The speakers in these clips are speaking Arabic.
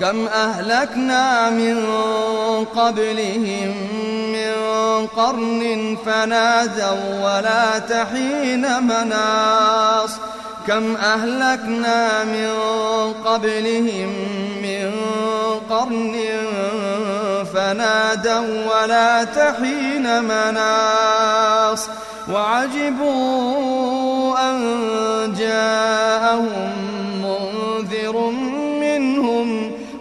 كم أهلكنا من قبلهم من قرن فنادوا ولا تحين مناص. كم أهلكنا من قبلهم من قرن فنادوا ولا تحين مناص. وعجبوا أن جاءهم منذر منهم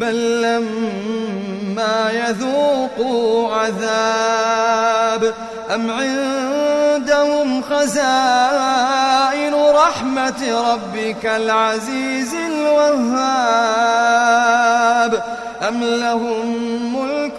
بل لما يذوقوا عذاب أم عندهم خزائن رحمة ربك العزيز الوهاب أم لهم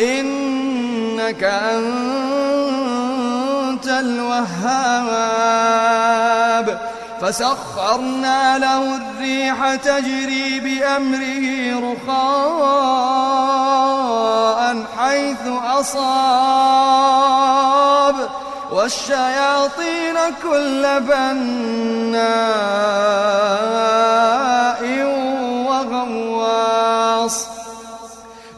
إنك أنت الوهاب. فسخرنا له الريح تجري بأمره رخاء حيث أصاب. والشياطين كل بناء وغواص.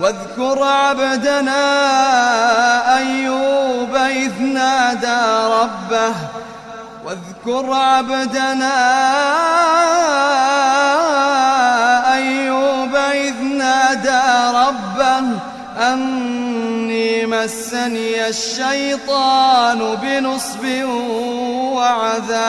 واذكر عبدنا أيوب إذ نادى ربه. واذكر عبدنا أيوب إذ نادى ربه. أني مسني الشيطان بنصب وعذاب.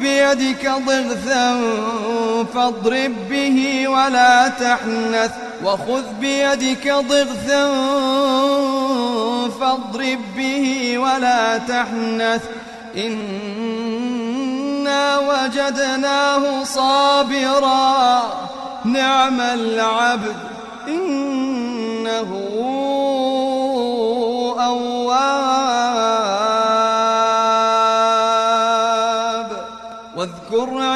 بيدك ضغثا فاضرب به ولا تحنث وخذ بيدك ضغثا فاضرب به ولا تحنث إنا وجدناه صابرا نعم العبد إنه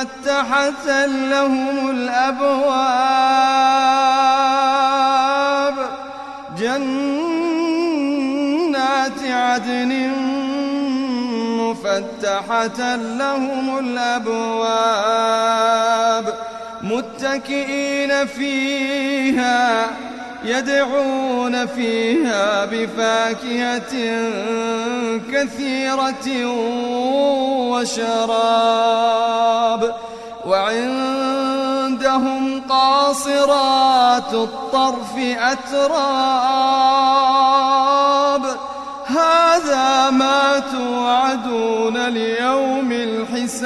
مفتحة لهم الأبواب. جنات عدن مفتحة لهم الأبواب. متكئين فيها يدعون فيها بفاكهة كثيرة وشراب. وعندهم قاصرات الطرف أتراب. هذا ما توعدون ليوم الحساب.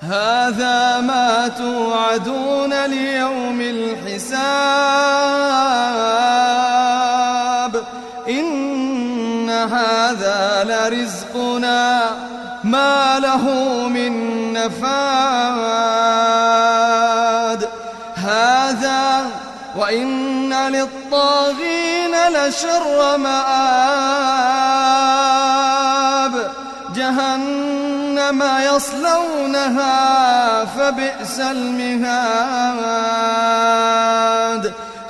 هذا ما توعدون ليوم الحساب. إن هذا لرزقنا ما له من نفاد هذا وإن للطاغين لشر مآب جهنم يصلونها فبئس المهاد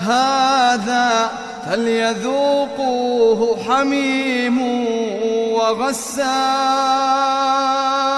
هذا فليذوقوه حميم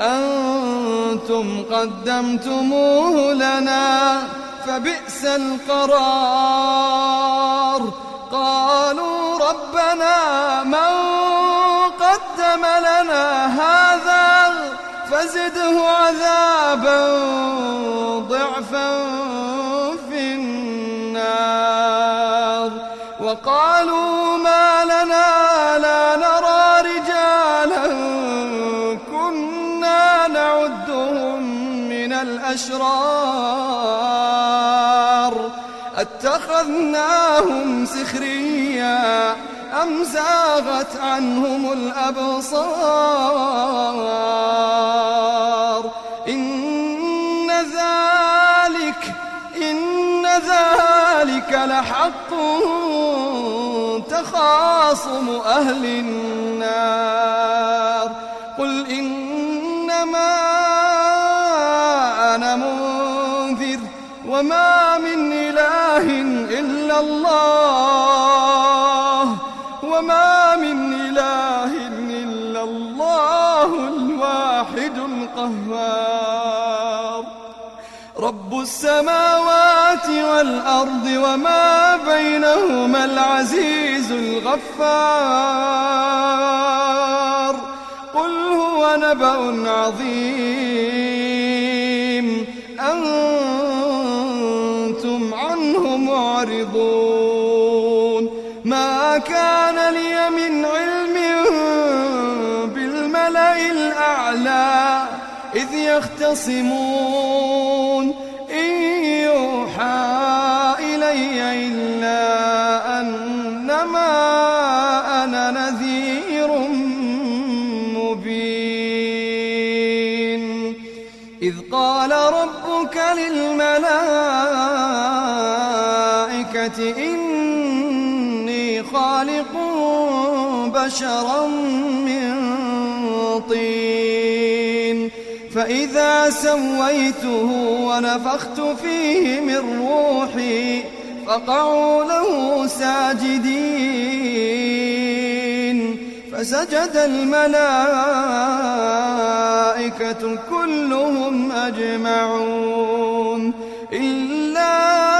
أنتم قدمتموه لنا فبئس القرار. قالوا ربنا من قدم لنا هذا فزده عذابا ضعفا في النار. وقالوا ما الأشرار أتخذناهم سخريا أم زاغت عنهم الأبصار؟ إن ذلك إن ذلك لحق تخاصم أهل النار. وما من إله إلا الله. وما من إله إلا الله الواحد القهار. رب السماوات والأرض وما بينهما العزيز الغفار. قل هو نبأ عظيم. معرضون ما كان لي من علم بالملأ الأعلى إذ يختصمون. إن يوحى إلي إلا أنما أنا نذير مبين. إذ قال ربك للملائكة إني خالق بشرا من طين. فإذا سويته ونفخت فيه من روحي فقعوا له ساجدين. فسجد الملائكة كلهم أجمعون. إلا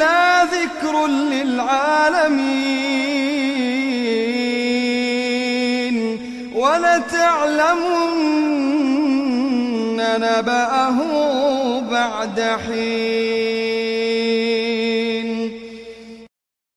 إلا ذكر للعالمين ولتعلمن نبأه بعد حين